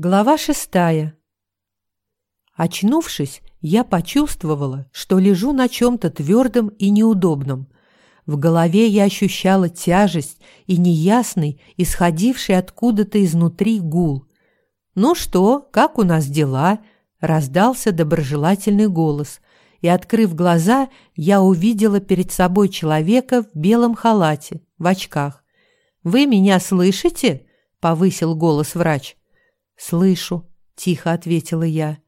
Глава шестая. Очнувшись, я почувствовала, что лежу на чем-то твердом и неудобном. В голове я ощущала тяжесть и неясный, исходивший откуда-то изнутри гул. «Ну что, как у нас дела?» – раздался доброжелательный голос, и, открыв глаза, я увидела перед собой человека в белом халате, в очках. «Вы меня слышите?» – повысил голос врач. «Слышу», – тихо ответила я.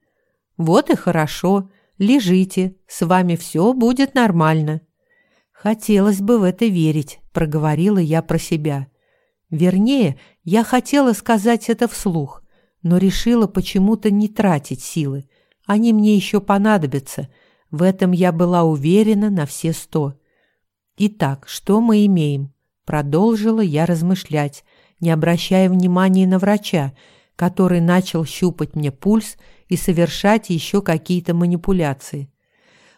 «Вот и хорошо. Лежите, с вами все будет нормально». «Хотелось бы в это верить», – проговорила я про себя. Вернее, я хотела сказать это вслух, но решила почему-то не тратить силы. Они мне еще понадобятся. В этом я была уверена на все сто. «Итак, что мы имеем?» – продолжила я размышлять, не обращая внимания на врача, который начал щупать мне пульс и совершать еще какие-то манипуляции.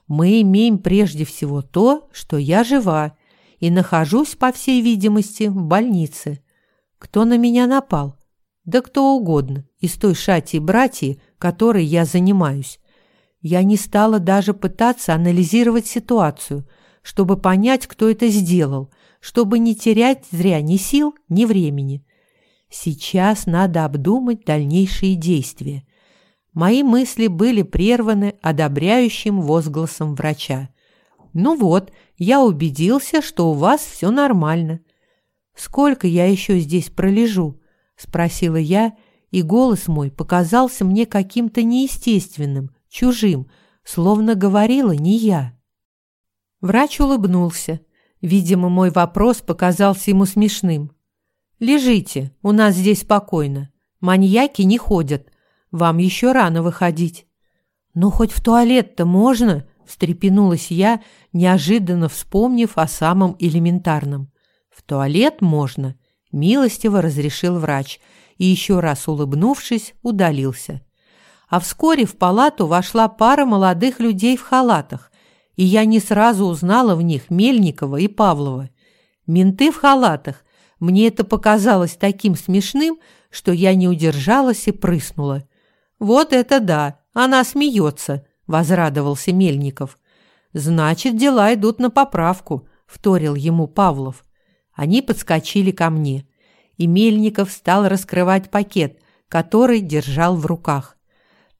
Мы имеем прежде всего то, что я жива и нахожусь, по всей видимости, в больнице. Кто на меня напал? Да кто угодно, из той шати братьи, которой я занимаюсь. Я не стала даже пытаться анализировать ситуацию, чтобы понять, кто это сделал, чтобы не терять зря ни сил, ни времени. Сейчас надо обдумать дальнейшие действия. Мои мысли были прерваны одобряющим возгласом врача. «Ну вот, я убедился, что у вас все нормально». «Сколько я еще здесь пролежу?» – спросила я, и голос мой показался мне каким-то неестественным, чужим, словно говорила не я. Врач улыбнулся. Видимо, мой вопрос показался ему смешным. Лежите, у нас здесь спокойно. Маньяки не ходят. Вам еще рано выходить. Ну, хоть в туалет-то можно, встрепенулась я, неожиданно вспомнив о самом элементарном. В туалет можно, милостиво разрешил врач и еще раз улыбнувшись, удалился. А вскоре в палату вошла пара молодых людей в халатах, и я не сразу узнала в них Мельникова и Павлова. Менты в халатах, мне это показалось таким смешным, что я не удержалась и прыснула. «Вот это да! Она смеется!» – возрадовался Мельников. «Значит, дела идут на поправку», – вторил ему Павлов. Они подскочили ко мне, и Мельников стал раскрывать пакет, который держал в руках.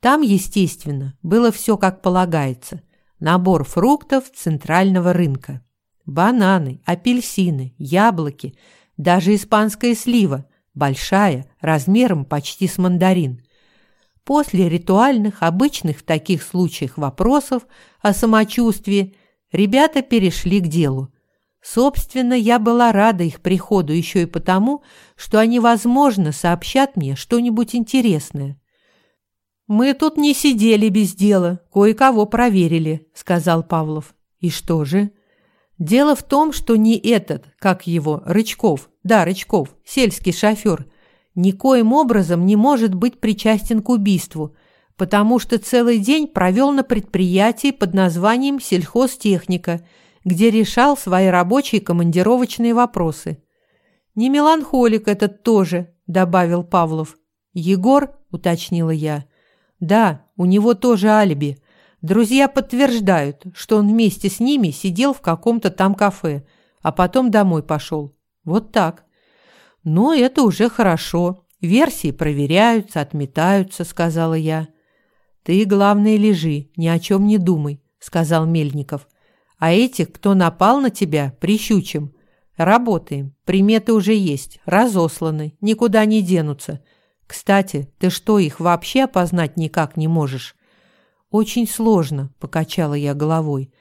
Там, естественно, было все как полагается. Набор фруктов центрального рынка. Бананы, апельсины, яблоки – даже испанская слива, большая, размером почти с мандарин. После ритуальных, обычных в таких случаях вопросов о самочувствии ребята перешли к делу. Собственно, я была рада их приходу еще и потому, что они, возможно, сообщат мне что-нибудь интересное. «Мы тут не сидели без дела, кое-кого проверили», — сказал Павлов. «И что же?» Дело в том, что не этот, как его, Рычков, да, Рычков, сельский шофер, никоим образом не может быть причастен к убийству, потому что целый день провел на предприятии под названием «Сельхозтехника», где решал свои рабочие командировочные вопросы. «Не меланхолик этот тоже», – добавил Павлов. «Егор?» – уточнила я. «Да, у него тоже алиби. Друзья подтверждают, что он вместе с ними сидел в каком-то там кафе, а потом домой пошел. Вот так. Но это уже хорошо. Версии проверяются, отметаются, сказала я. Ты, главное, лежи, ни о чем не думай, сказал Мельников. А этих, кто напал на тебя, прищучим. Работаем. Приметы уже есть, разосланы, никуда не денутся. Кстати, ты что, их вообще опознать никак не можешь? «Очень сложно», – покачала я головой.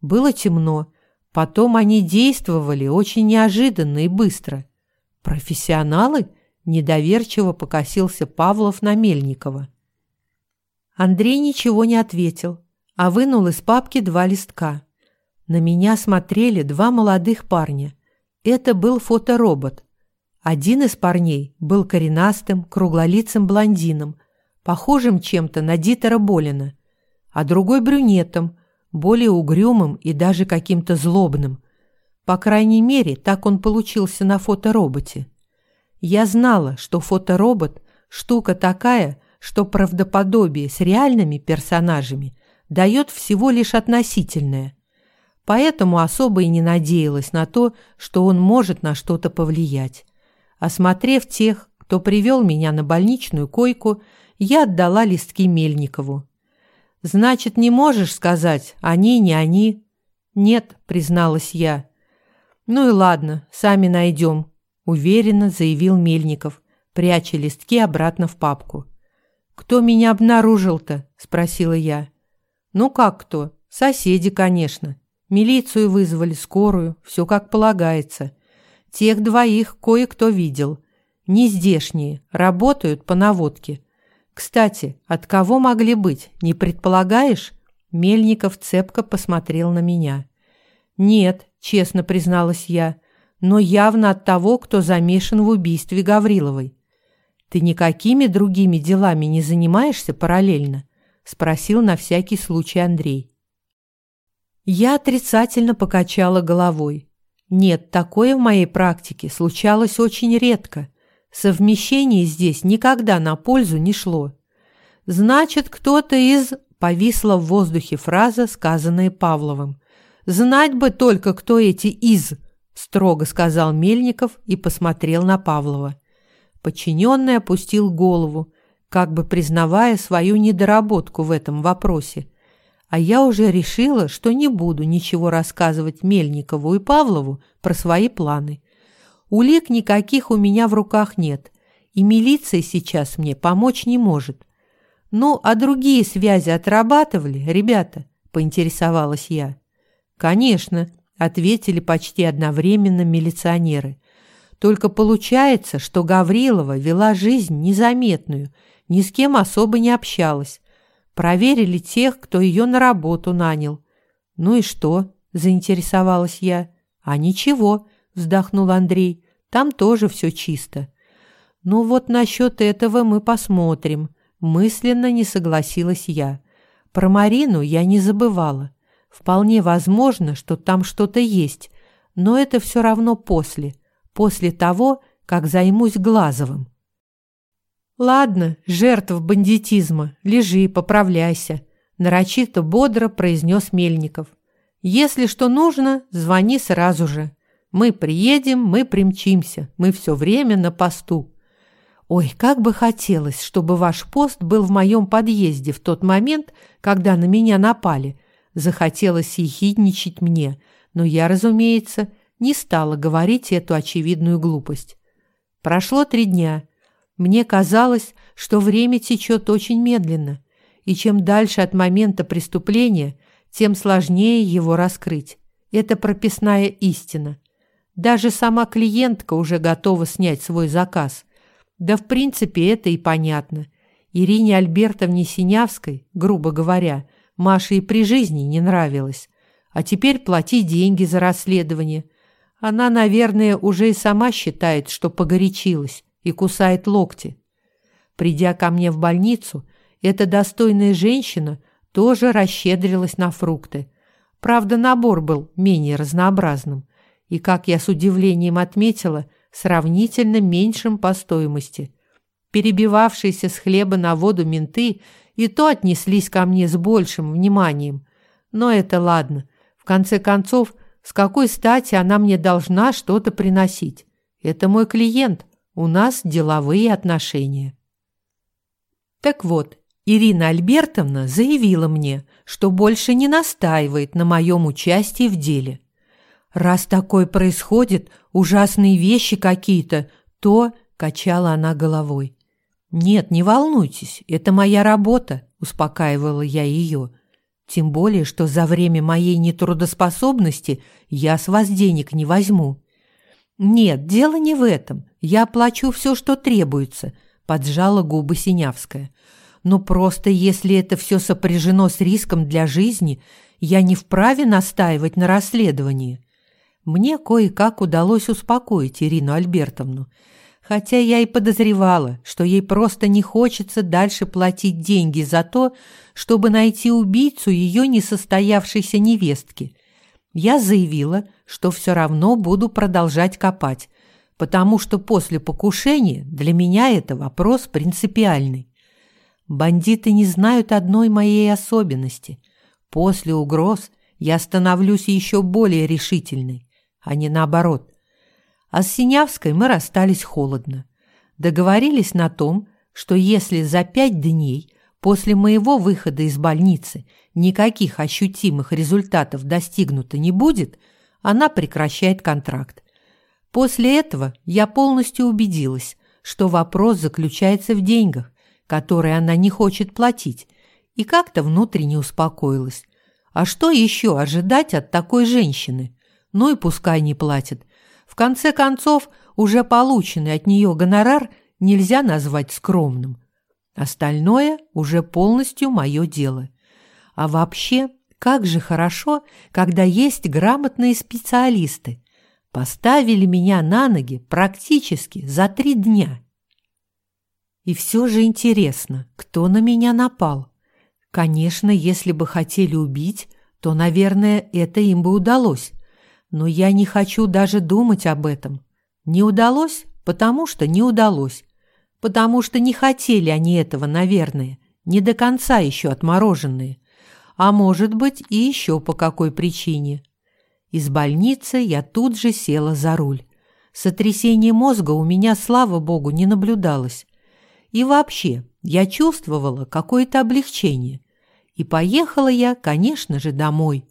«Было темно. Потом они действовали очень неожиданно и быстро». «Профессионалы?» – недоверчиво покосился Павлов на Мельникова. Андрей ничего не ответил, а вынул из папки два листка. На меня смотрели два молодых парня. Это был фоторобот. Один из парней был коренастым, круглолицым блондином, похожим чем-то на Дитера Болина – а другой брюнетом, более угрюмым и даже каким-то злобным. По крайней мере, так он получился на фотороботе. Я знала, что фоторобот штука такая, что правдоподобие с реальными персонажами дает всего лишь относительное. Поэтому особо и не надеялась на то, что он может на что-то повлиять. Осмотрев тех, кто привел меня на больничную койку, я отдала листки Мельникову. «Значит, не можешь сказать, они, не они?» «Нет», — призналась я. «Ну и ладно, сами найдем», — уверенно заявил Мельников, пряча листки обратно в папку. «Кто меня обнаружил-то?» – спросила я. «Ну как кто? Соседи, конечно. Милицию вызвали, скорую, все как полагается. Тех двоих кое-кто видел. Не здешние, работают по наводке. Кстати, от кого могли быть, не предполагаешь?» Мельников цепко посмотрел на меня. «Нет», – честно призналась я, – «но явно от того, кто замешан в убийстве Гавриловой. Ты никакими другими делами не занимаешься параллельно? спросил на всякий случай Андрей. Я отрицательно покачала головой. Нет, такое в моей практике случалось очень редко. Совмещение здесь никогда на пользу не шло. Значит, кто-то из повисла в воздухе фраза, сказанная Павловым. Знать бы только, кто эти из, строго сказал Мельников и посмотрел на Павлова. Подчиненный опустил голову, как бы признавая свою недоработку в этом вопросе. А я уже решила, что не буду ничего рассказывать Мельникову и Павлову про свои планы. Улик никаких у меня в руках нет, и милиция сейчас мне помочь не может. Ну, а другие связи отрабатывали, ребята, поинтересовалась я. Конечно, ответили почти одновременно милиционеры. Только получается, что Гаврилова вела жизнь незаметную, ни с кем особо не общалась. Проверили тех, кто ее на работу нанял. Ну и что? заинтересовалась я. А ничего, вздохнул Андрей. Там тоже все чисто. Ну вот насчет этого мы посмотрим. Мысленно не согласилась я. Про Марину я не забывала. Вполне возможно, что там что-то есть, но это все равно после после того, как займусь Глазовым. «Ладно, жертв бандитизма, лежи, поправляйся», – нарочито бодро произнес Мельников. «Если что нужно, звони сразу же. Мы приедем, мы примчимся, мы все время на посту». «Ой, как бы хотелось, чтобы ваш пост был в моем подъезде в тот момент, когда на меня напали», – захотелось ехидничать мне, но я, разумеется, – не стала говорить эту очевидную глупость. Прошло три дня. Мне казалось, что время течет очень медленно, и чем дальше от момента преступления, тем сложнее его раскрыть. Это прописная истина. Даже сама клиентка уже готова снять свой заказ. Да, в принципе, это и понятно. Ирине Альбертовне Синявской, грубо говоря, Маше и при жизни не нравилось. А теперь плати деньги за расследование – она, наверное, уже и сама считает, что погорячилась и кусает локти. Придя ко мне в больницу, эта достойная женщина тоже расщедрилась на фрукты. Правда, набор был менее разнообразным и, как я с удивлением отметила, сравнительно меньшим по стоимости. Перебивавшиеся с хлеба на воду менты и то отнеслись ко мне с большим вниманием. Но это ладно. В конце концов, с какой стати она мне должна что-то приносить? Это мой клиент. У нас деловые отношения. Так вот, Ирина Альбертовна заявила мне, что больше не настаивает на моем участии в деле. Раз такое происходит, ужасные вещи какие-то, то, качала она головой. Нет, не волнуйтесь, это моя работа, успокаивала я ее. Тем более, что за время моей нетрудоспособности я с вас денег не возьму. Нет, дело не в этом. Я оплачу все, что требуется, поджала губы Синявская. Но просто если это все сопряжено с риском для жизни, я не вправе настаивать на расследовании. Мне кое-как удалось успокоить Ирину Альбертовну хотя я и подозревала, что ей просто не хочется дальше платить деньги за то, чтобы найти убийцу ее несостоявшейся невестки. Я заявила, что все равно буду продолжать копать, потому что после покушения для меня это вопрос принципиальный. Бандиты не знают одной моей особенности. После угроз я становлюсь еще более решительной, а не наоборот. А с Синявской мы расстались холодно. Договорились на том, что если за пять дней после моего выхода из больницы никаких ощутимых результатов достигнуто не будет, она прекращает контракт. После этого я полностью убедилась, что вопрос заключается в деньгах, которые она не хочет платить, и как-то внутренне успокоилась. А что еще ожидать от такой женщины? Ну и пускай не платит. В конце концов, уже полученный от нее гонорар нельзя назвать скромным. Остальное уже полностью мое дело. А вообще, как же хорошо, когда есть грамотные специалисты, поставили меня на ноги практически за три дня. И все же интересно, кто на меня напал. Конечно, если бы хотели убить, то, наверное, это им бы удалось. Но я не хочу даже думать об этом. Не удалось, потому что не удалось. Потому что не хотели они этого, наверное, не до конца еще отмороженные. А может быть, и еще по какой причине. Из больницы я тут же села за руль. Сотрясение мозга у меня, слава богу, не наблюдалось. И вообще, я чувствовала какое-то облегчение. И поехала я, конечно же, домой.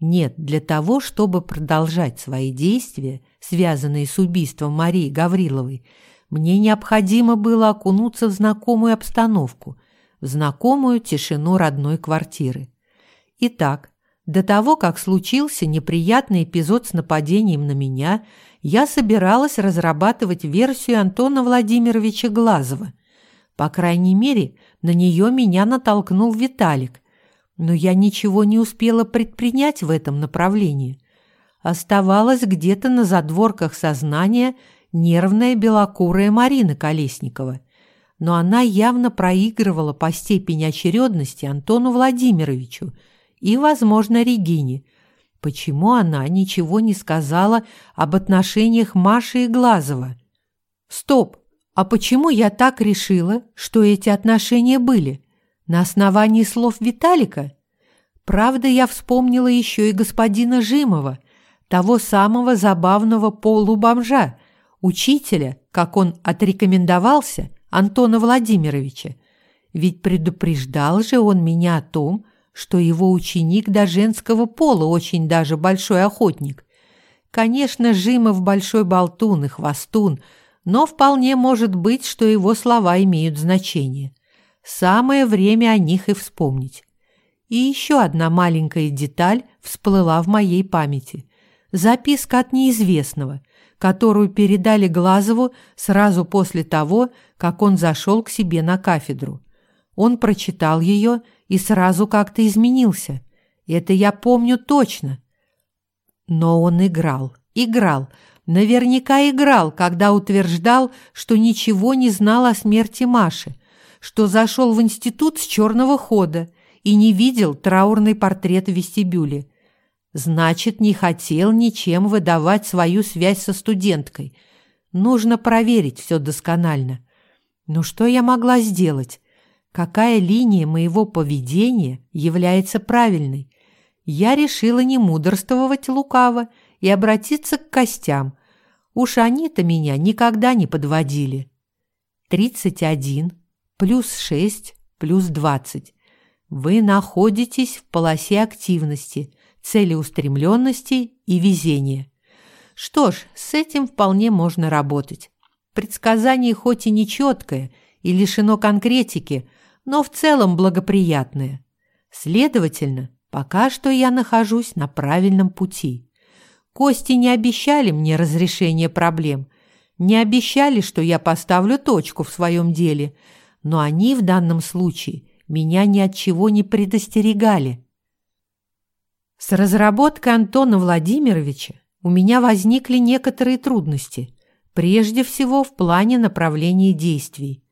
Нет, для того, чтобы продолжать свои действия, связанные с убийством Марии Гавриловой, мне необходимо было окунуться в знакомую обстановку, в знакомую тишину родной квартиры. Итак, до того, как случился неприятный эпизод с нападением на меня, я собиралась разрабатывать версию Антона Владимировича Глазова. По крайней мере, на нее меня натолкнул Виталик, но я ничего не успела предпринять в этом направлении. Оставалась где-то на задворках сознания нервная белокурая Марина Колесникова, но она явно проигрывала по степени очередности Антону Владимировичу – и, возможно, Регине. Почему она ничего не сказала об отношениях Маши и Глазова? Стоп! А почему я так решила, что эти отношения были? На основании слов Виталика? Правда, я вспомнила еще и господина Жимова, того самого забавного полубомжа, учителя, как он отрекомендовался, Антона Владимировича. Ведь предупреждал же он меня о том, что его ученик до женского пола очень даже большой охотник. Конечно, Жимов большой болтун и хвостун, но вполне может быть, что его слова имеют значение. Самое время о них и вспомнить. И еще одна маленькая деталь всплыла в моей памяти. Записка от неизвестного, которую передали Глазову сразу после того, как он зашел к себе на кафедру. Он прочитал ее и сразу как-то изменился. Это я помню точно. Но он играл, играл, наверняка играл, когда утверждал, что ничего не знал о смерти Маши, что зашел в институт с черного хода и не видел траурный портрет в вестибюле. Значит, не хотел ничем выдавать свою связь со студенткой. Нужно проверить все досконально. Но что я могла сделать? какая линия моего поведения является правильной. Я решила не мудрствовать лукаво и обратиться к костям. Уж они-то меня никогда не подводили. 31 плюс 6 плюс 20. Вы находитесь в полосе активности, целеустремленности и везения. Что ж, с этим вполне можно работать. Предсказание хоть и нечеткое и лишено конкретики, но в целом благоприятное. Следовательно, пока что я нахожусь на правильном пути. Кости не обещали мне разрешения проблем, не обещали, что я поставлю точку в своем деле, но они в данном случае меня ни от чего не предостерегали. С разработкой Антона Владимировича у меня возникли некоторые трудности, прежде всего в плане направления действий.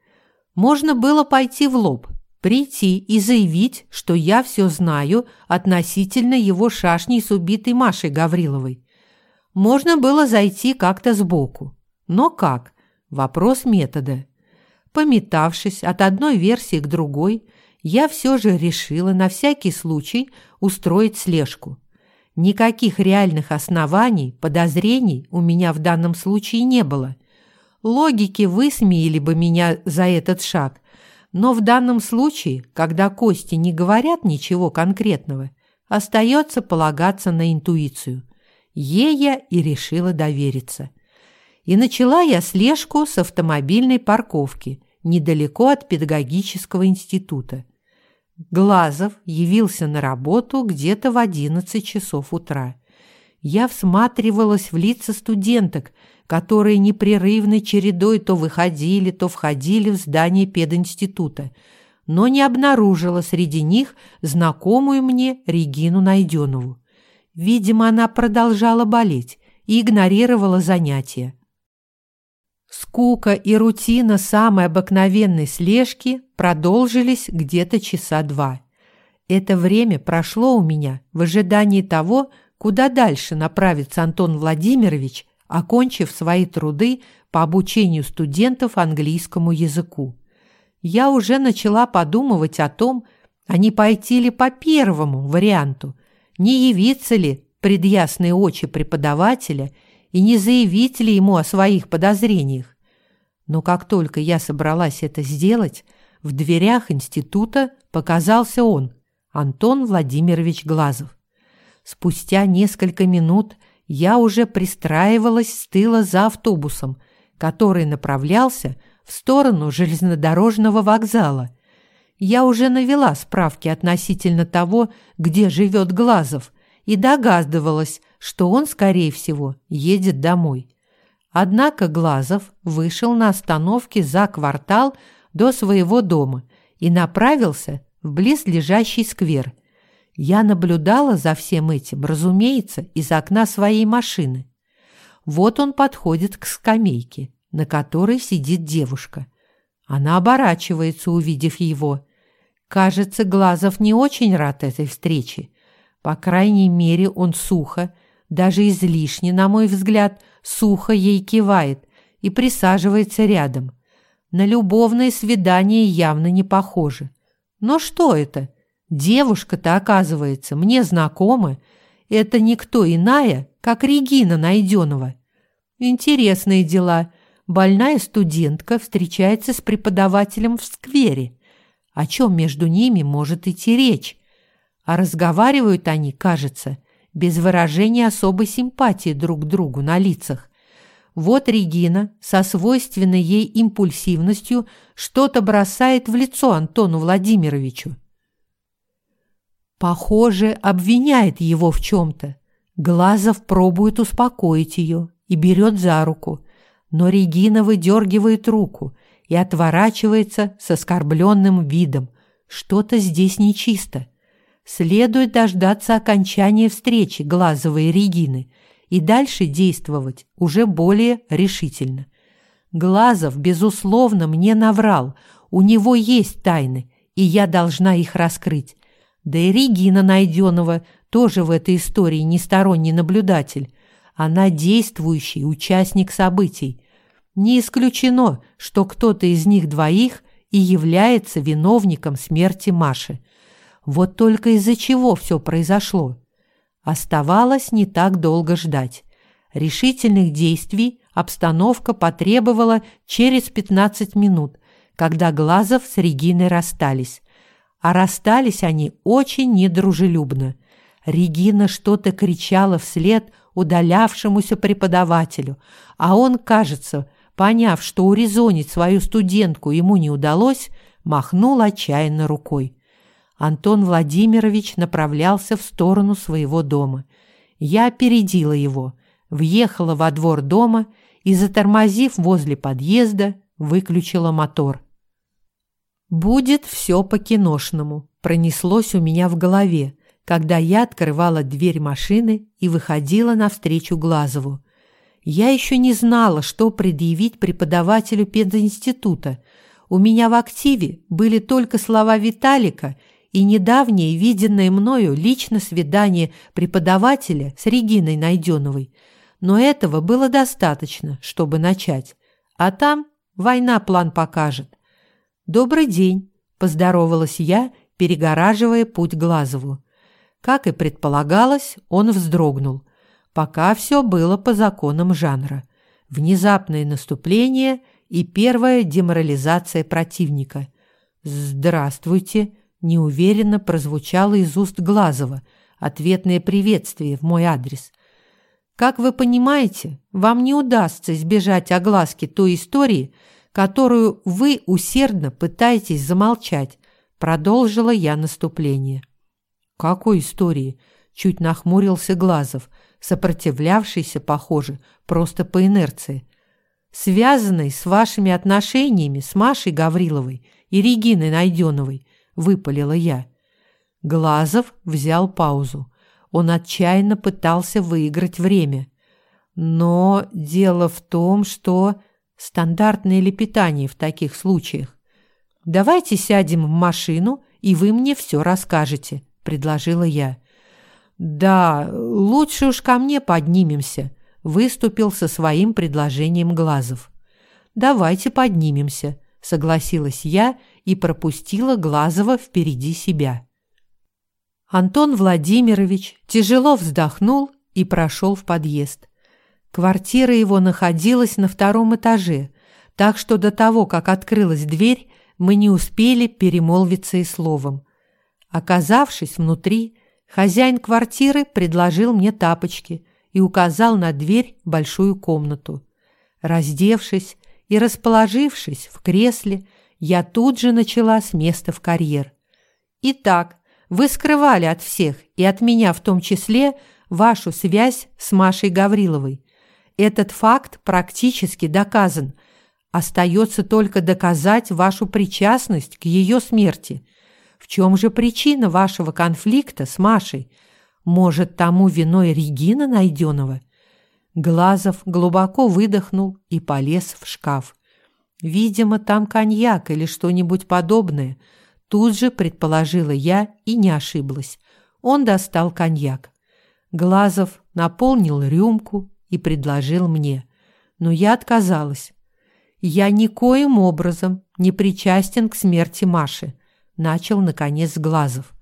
Можно было пойти в лоб, прийти и заявить, что я все знаю относительно его шашней с убитой Машей Гавриловой. Можно было зайти как-то сбоку. Но как? Вопрос метода. Пометавшись от одной версии к другой, я все же решила на всякий случай устроить слежку. Никаких реальных оснований, подозрений у меня в данном случае не было. Логики высмеяли бы меня за этот шаг, но в данном случае, когда кости не говорят ничего конкретного, остается полагаться на интуицию. Ей я и решила довериться. И начала я слежку с автомобильной парковки, недалеко от педагогического института. Глазов явился на работу где-то в 11 часов утра. Я всматривалась в лица студенток, которые непрерывной чередой то выходили, то входили в здание пединститута, но не обнаружила среди них знакомую мне Регину Найденову. Видимо, она продолжала болеть и игнорировала занятия. Скука и рутина самой обыкновенной слежки продолжились где-то часа два. Это время прошло у меня в ожидании того, куда дальше направится Антон Владимирович, окончив свои труды по обучению студентов английскому языку. Я уже начала подумывать о том, а не пойти ли по первому варианту, не явиться ли пред ясные очи преподавателя – и не заявить ли ему о своих подозрениях. Но как только я собралась это сделать, в дверях института показался он, Антон Владимирович Глазов. Спустя несколько минут я уже пристраивалась с тыла за автобусом, который направлялся в сторону железнодорожного вокзала. Я уже навела справки относительно того, где живет Глазов, и догадывалась, что он, скорее всего, едет домой. Однако Глазов вышел на остановке за квартал до своего дома и направился в близлежащий сквер. Я наблюдала за всем этим, разумеется, из окна своей машины. Вот он подходит к скамейке, на которой сидит девушка. Она оборачивается, увидев его. Кажется, Глазов не очень рад этой встрече. По крайней мере, он сухо, даже излишне, на мой взгляд, сухо ей кивает и присаживается рядом. На любовное свидание явно не похоже. Но что это? Девушка-то, оказывается, мне знакома. Это никто иная, как Регина Найденова. Интересные дела. Больная студентка встречается с преподавателем в сквере. О чем между ними может идти речь? А разговаривают они, кажется, без выражения особой симпатии друг к другу на лицах. Вот Регина со свойственной ей импульсивностью что-то бросает в лицо Антону Владимировичу. Похоже, обвиняет его в чем-то. Глазов пробует успокоить ее и берет за руку, но Регина выдергивает руку и отворачивается с оскорбленным видом. Что-то здесь нечисто. Следует дождаться окончания встречи Глазовой и Регины и дальше действовать уже более решительно. Глазов, безусловно, мне наврал. У него есть тайны, и я должна их раскрыть. Да и Регина Найденова тоже в этой истории не сторонний наблюдатель. Она действующий участник событий. Не исключено, что кто-то из них двоих и является виновником смерти Маши. Вот только из-за чего все произошло. Оставалось не так долго ждать. Решительных действий обстановка потребовала через 15 минут, когда Глазов с Региной расстались. А расстались они очень недружелюбно. Регина что-то кричала вслед удалявшемуся преподавателю, а он, кажется, поняв, что урезонить свою студентку ему не удалось, махнул отчаянно рукой. Антон Владимирович направлялся в сторону своего дома. Я опередила его, въехала во двор дома и, затормозив возле подъезда, выключила мотор. «Будет все по-киношному», пронеслось у меня в голове, когда я открывала дверь машины и выходила навстречу Глазову. Я еще не знала, что предъявить преподавателю пединститута. У меня в активе были только слова Виталика – и недавнее виденное мною лично свидание преподавателя с Региной Найденовой. но этого было достаточно, чтобы начать. А там война план покажет. «Добрый день», – поздоровалась я, перегораживая путь Глазову. Как и предполагалось, он вздрогнул. Пока все было по законам жанра. Внезапное наступление и первая деморализация противника. «Здравствуйте», – неуверенно прозвучало из уст Глазова, ответное приветствие в мой адрес. Как вы понимаете, вам не удастся избежать огласки той истории, которую вы усердно пытаетесь замолчать, продолжила я наступление. Какой истории? Чуть нахмурился Глазов, сопротивлявшийся, похоже, просто по инерции. Связанной с вашими отношениями с Машей Гавриловой и Региной Найденовой, выпалила я. Глазов взял паузу. Он отчаянно пытался выиграть время. Но дело в том, что стандартное лепетание в таких случаях. «Давайте сядем в машину, и вы мне все расскажете», — предложила я. «Да, лучше уж ко мне поднимемся», — выступил со своим предложением Глазов. «Давайте поднимемся», — согласилась я и пропустила Глазова впереди себя. Антон Владимирович тяжело вздохнул и прошел в подъезд. Квартира его находилась на втором этаже, так что до того, как открылась дверь, мы не успели перемолвиться и словом. Оказавшись внутри, хозяин квартиры предложил мне тапочки и указал на дверь большую комнату. Раздевшись и расположившись в кресле, я тут же начала с места в карьер. Итак, вы скрывали от всех, и от меня в том числе, вашу связь с Машей Гавриловой. Этот факт практически доказан. Остается только доказать вашу причастность к ее смерти. В чем же причина вашего конфликта с Машей? Может, тому виной Регина Найденова? Глазов глубоко выдохнул и полез в шкаф. Видимо, там коньяк или что-нибудь подобное – Тут же предположила я и не ошиблась. Он достал коньяк. Глазов наполнил рюмку и предложил мне. Но я отказалась. «Я никоим образом не причастен к смерти Маши», — начал, наконец, Глазов.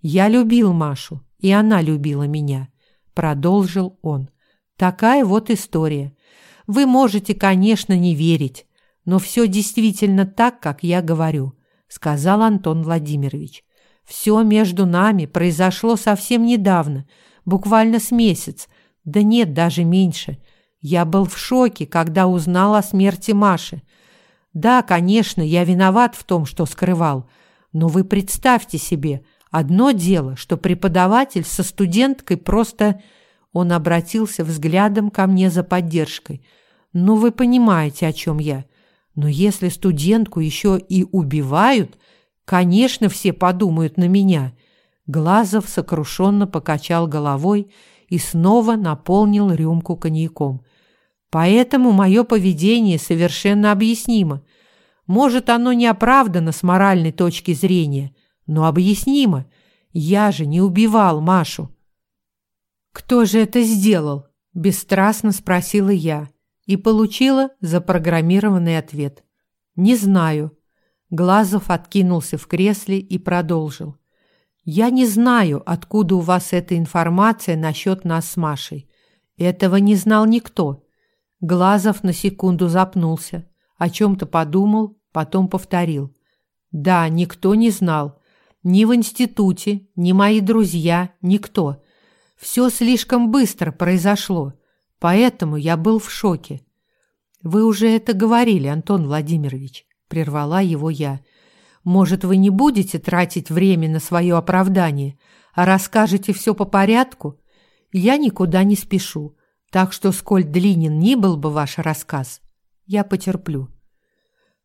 «Я любил Машу, и она любила меня», — продолжил он. «Такая вот история. Вы можете, конечно, не верить, но все действительно так, как я говорю сказал Антон Владимирович. Все между нами произошло совсем недавно, буквально с месяц, да нет, даже меньше. Я был в шоке, когда узнал о смерти Маши. Да, конечно, я виноват в том, что скрывал, но вы представьте себе, одно дело, что преподаватель со студенткой просто... Он обратился взглядом ко мне за поддержкой. Ну, вы понимаете, о чем я. Но если студентку еще и убивают, конечно, все подумают на меня. Глазов сокрушенно покачал головой и снова наполнил рюмку коньяком. Поэтому мое поведение совершенно объяснимо. Может, оно не оправдано с моральной точки зрения, но объяснимо. Я же не убивал Машу. «Кто же это сделал?» – бесстрастно спросила я и получила запрограммированный ответ. «Не знаю». Глазов откинулся в кресле и продолжил. «Я не знаю, откуда у вас эта информация насчет нас с Машей. Этого не знал никто». Глазов на секунду запнулся, о чем-то подумал, потом повторил. «Да, никто не знал. Ни в институте, ни мои друзья, никто. Все слишком быстро произошло. Поэтому я был в шоке. Вы уже это говорили, Антон Владимирович, прервала его я. Может, вы не будете тратить время на свое оправдание, а расскажете все по порядку? Я никуда не спешу, так что сколь длинен ни был бы ваш рассказ, я потерплю.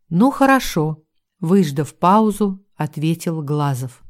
Ну хорошо, выждав паузу, ответил Глазов.